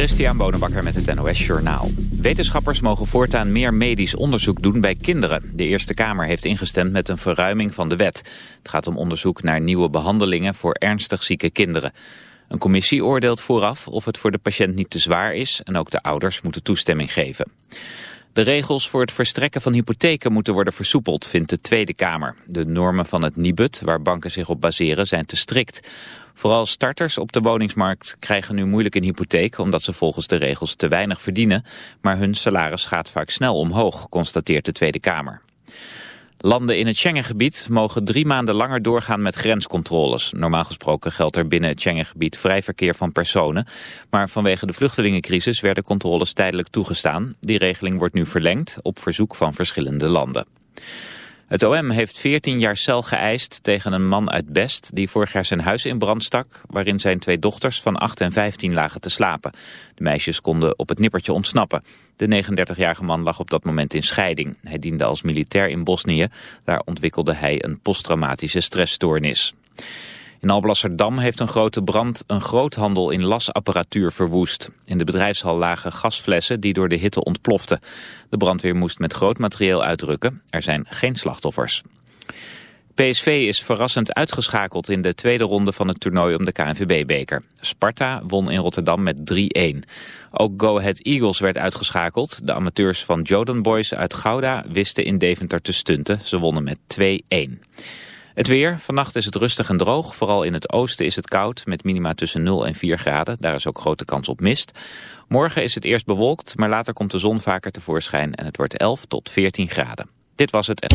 Christian Bonenbakker met het NOS Journaal. Wetenschappers mogen voortaan meer medisch onderzoek doen bij kinderen. De Eerste Kamer heeft ingestemd met een verruiming van de wet. Het gaat om onderzoek naar nieuwe behandelingen voor ernstig zieke kinderen. Een commissie oordeelt vooraf of het voor de patiënt niet te zwaar is... en ook de ouders moeten toestemming geven. De regels voor het verstrekken van hypotheken moeten worden versoepeld, vindt de Tweede Kamer. De normen van het Nibud, waar banken zich op baseren, zijn te strikt. Vooral starters op de woningsmarkt krijgen nu moeilijk een hypotheek... omdat ze volgens de regels te weinig verdienen. Maar hun salaris gaat vaak snel omhoog, constateert de Tweede Kamer. Landen in het Schengengebied mogen drie maanden langer doorgaan met grenscontroles. Normaal gesproken geldt er binnen het Schengengebied vrij verkeer van personen. Maar vanwege de vluchtelingencrisis werden controles tijdelijk toegestaan. Die regeling wordt nu verlengd op verzoek van verschillende landen. Het OM heeft 14 jaar cel geëist tegen een man uit Best... die vorig jaar zijn huis in brand stak... waarin zijn twee dochters van 8 en 15 lagen te slapen. De meisjes konden op het nippertje ontsnappen. De 39-jarige man lag op dat moment in scheiding. Hij diende als militair in Bosnië. Daar ontwikkelde hij een posttraumatische stressstoornis. In Alblasserdam heeft een grote brand een groothandel in lasapparatuur verwoest. In de bedrijfshal lagen gasflessen die door de hitte ontploften. De brandweer moest met groot materieel uitrukken. Er zijn geen slachtoffers. PSV is verrassend uitgeschakeld in de tweede ronde van het toernooi om de KNVB-beker. Sparta won in Rotterdam met 3-1. Ook Go Ahead Eagles werd uitgeschakeld. De amateurs van Jordan Boys uit Gouda wisten in Deventer te stunten. Ze wonnen met 2-1. Het weer. Vannacht is het rustig en droog. Vooral in het oosten is het koud met minima tussen 0 en 4 graden. Daar is ook grote kans op mist. Morgen is het eerst bewolkt, maar later komt de zon vaker tevoorschijn en het wordt 11 tot 14 graden. Dit was het.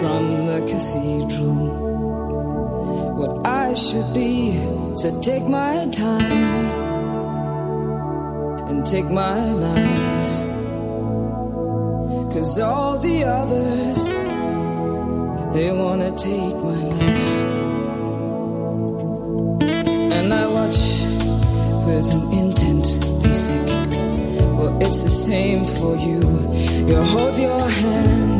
from the cathedral what I should be. So take my time and take my lies. Cause all the others, they wanna take my life. And I watch with an intent basic. Well, it's the same for you. You hold your hand,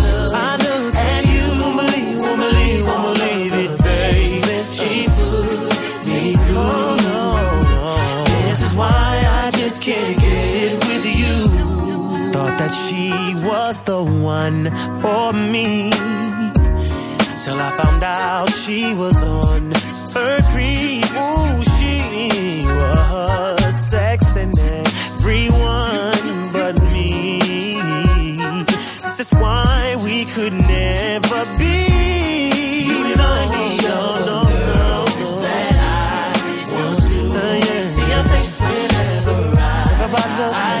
was the one for me. Till I found out she was on her creep. Ooh, she was sexing everyone but me. This is why we could never be. You me of no, no, no, that I. Uh, yeah. See your face whenever I, I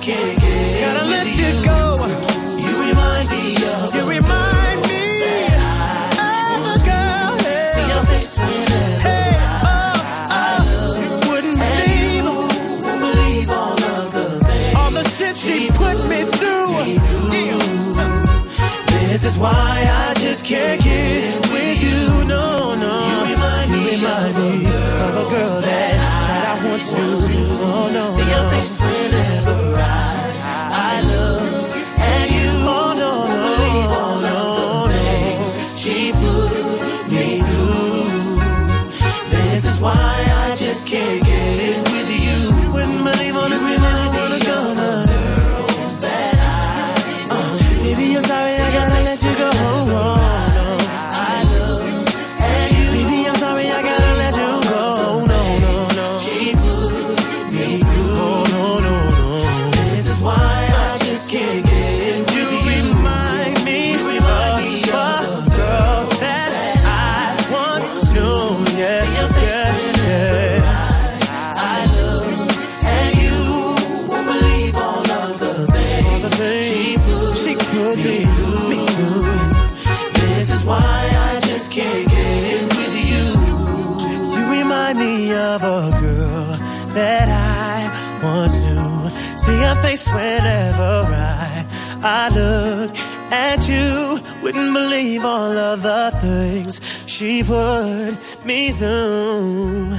just can't get. Gotta let you go. You remind me of. You remind me of a girl. Yeah. See your face whenever hey, oh, oh, wouldn't believe, wouldn't believe all of the things, all the shit she put me through. Yeah. This is why I just can't get with you. No, no. You remind me, remind me of a girl that, that I once knew. Oh, no. See your face whenever can't get she put me through.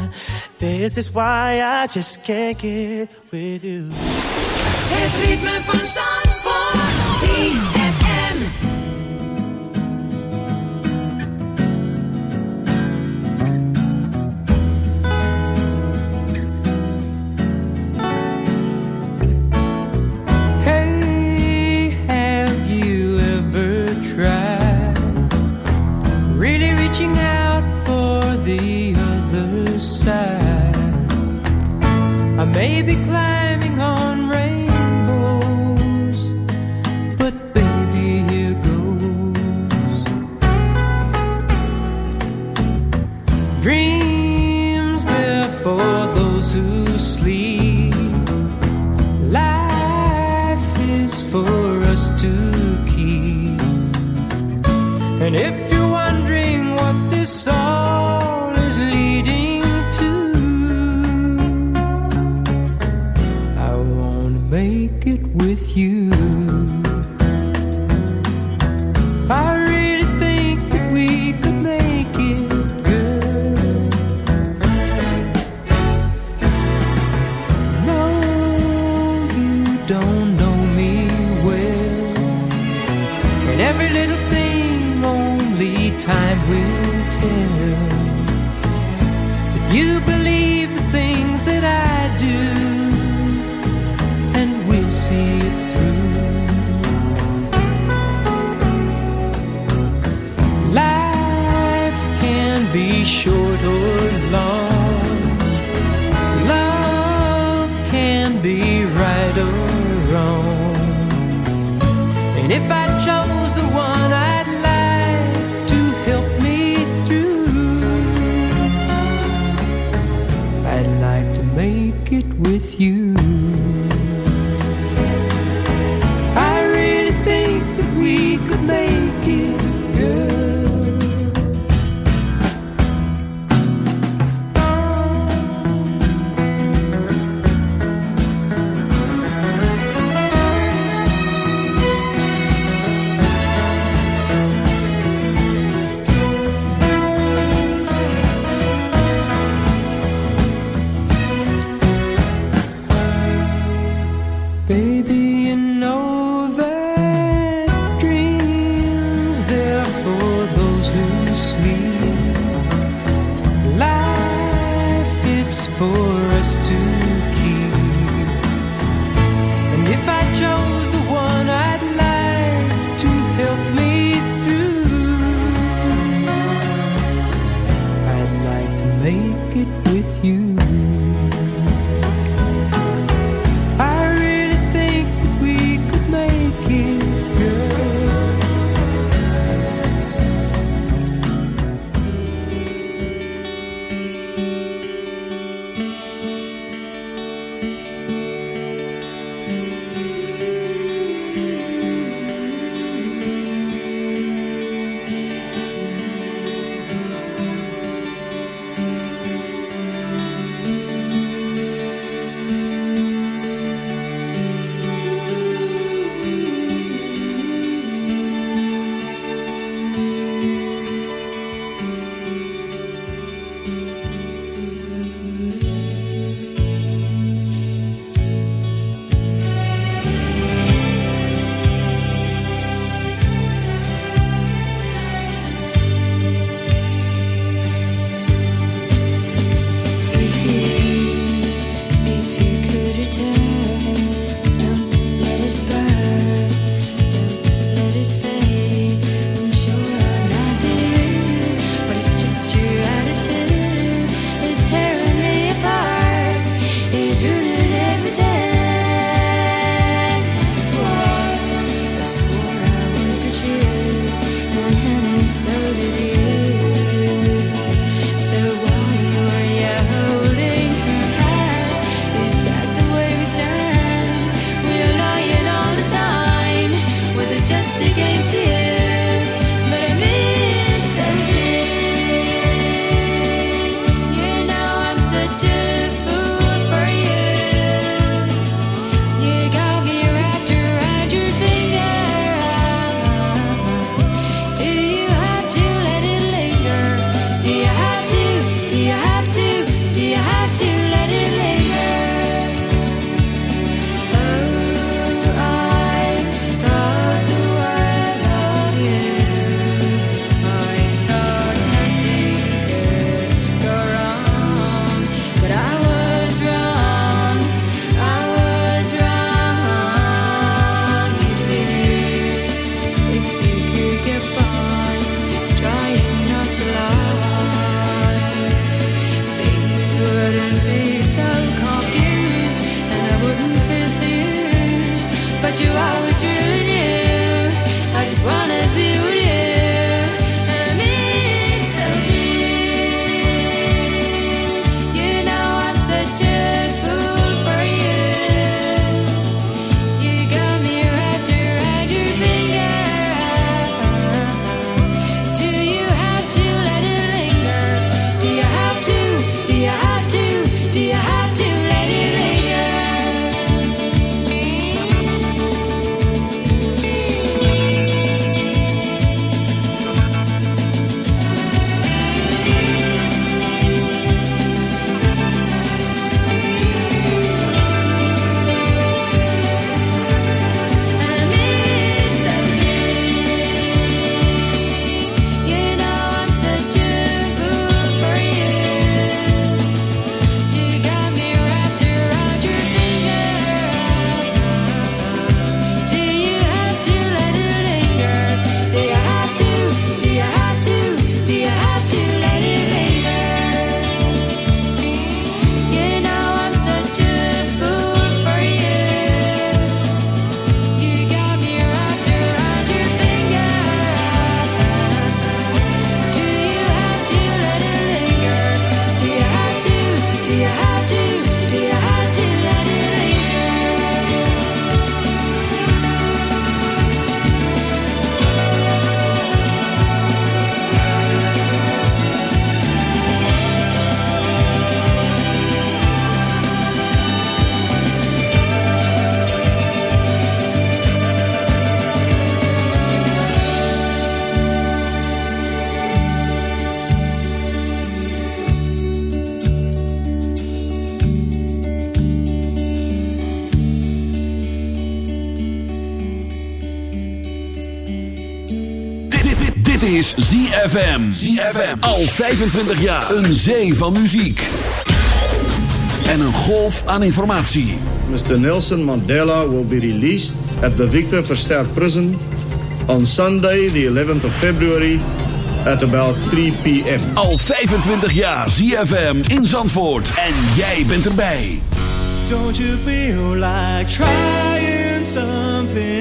This is why I just can't get with you. Het ritme van Zandvoort. I may if I chose but you always really knew. I just wanna be with you. is ZFM. ZFM. Al 25 jaar. Een zee van muziek. En een golf aan informatie. Mr. Nelson Mandela will be released at the Victor Verster Prison... on Sunday, the 11th of February... at about 3 p.m. Al 25 jaar ZFM in Zandvoort. En jij bent erbij. Don't you feel like trying something?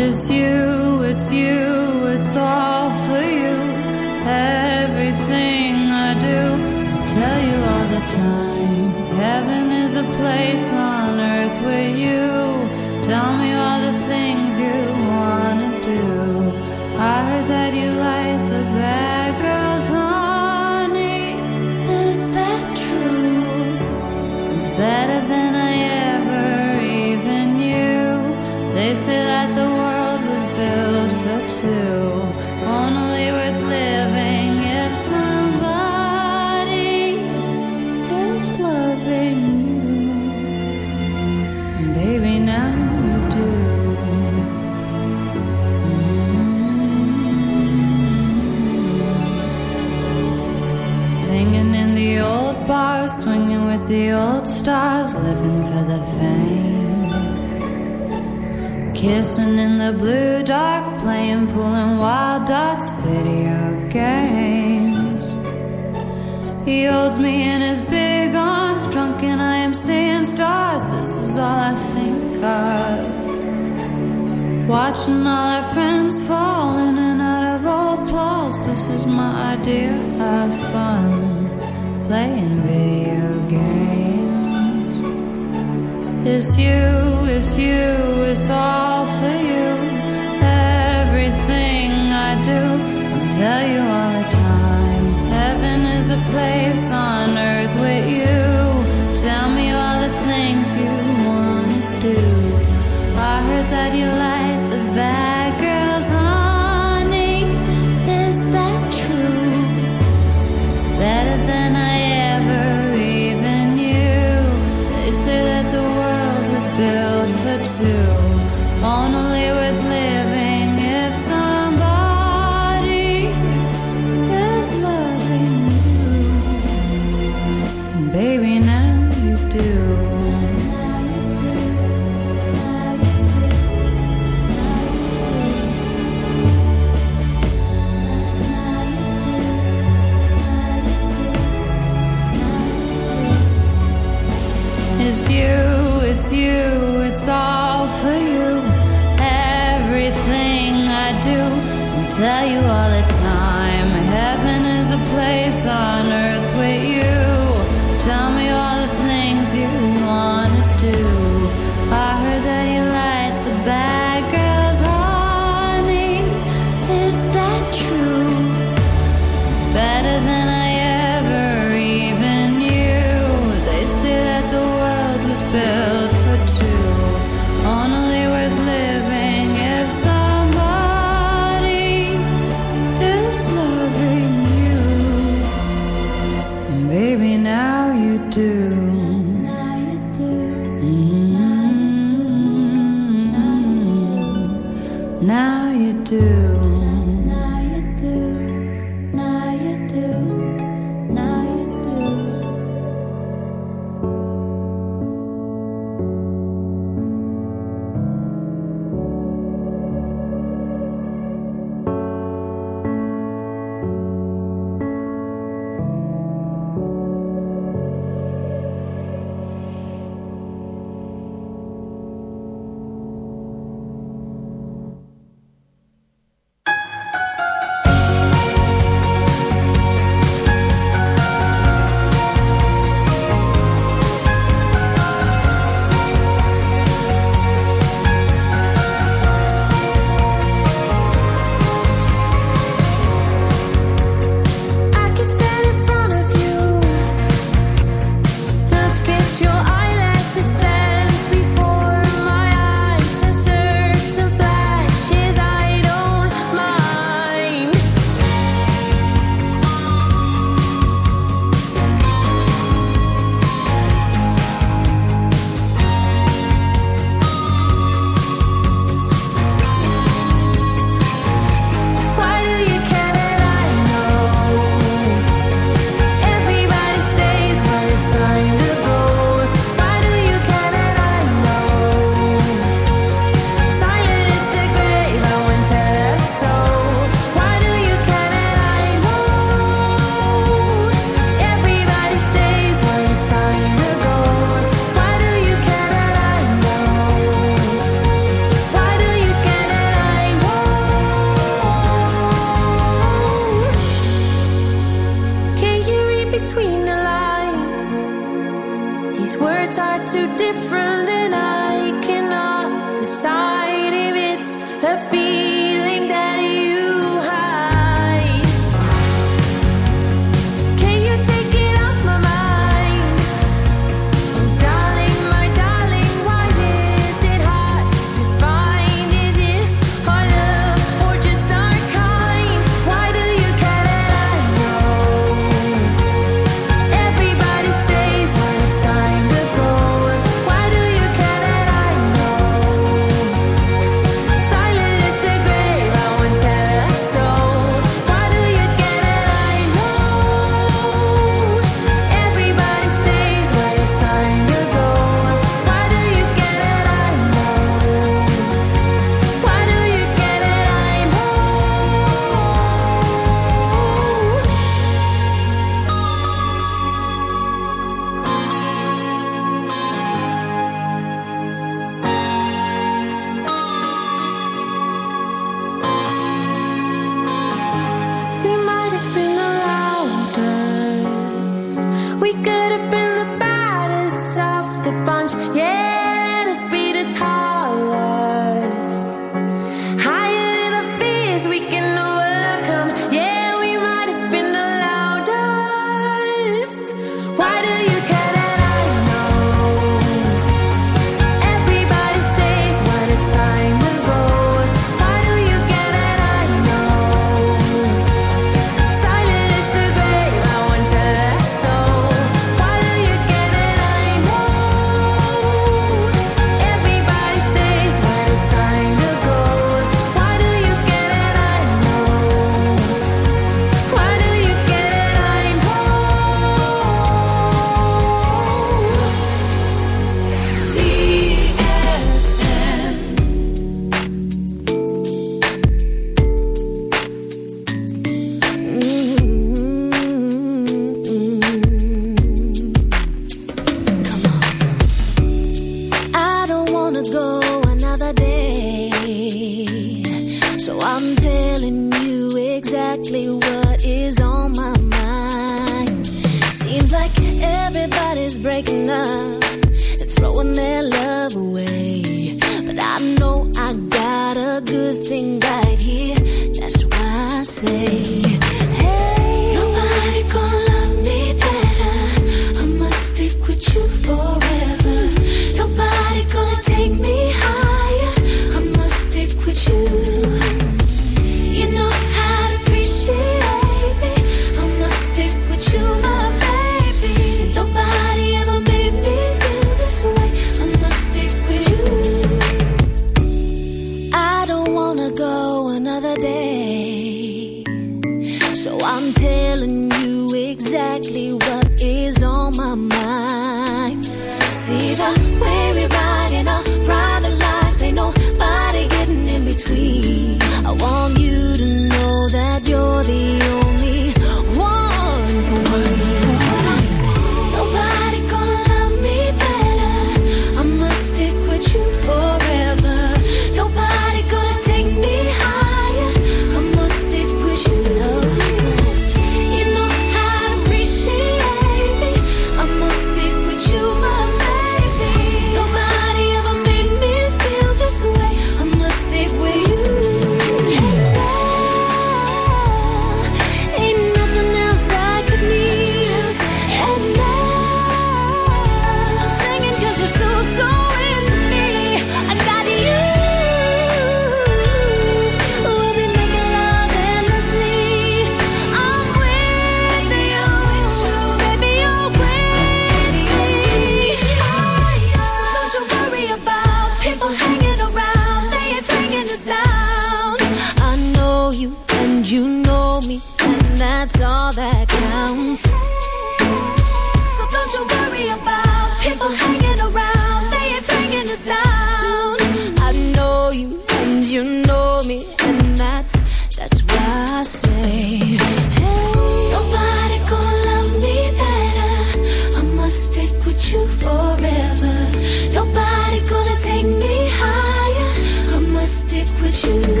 you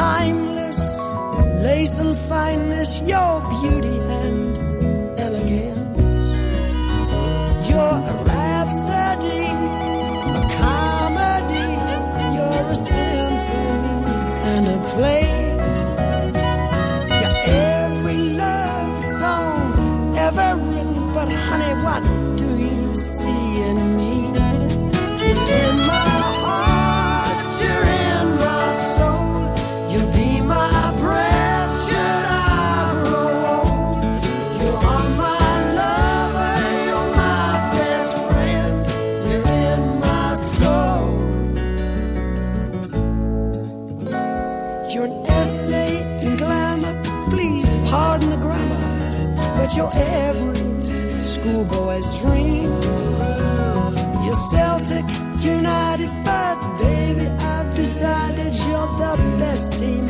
Timeless, lace and fineness, your beauty you're every schoolboy's dream. You're Celtic United, but baby, I've decided you're the best team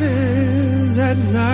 At night.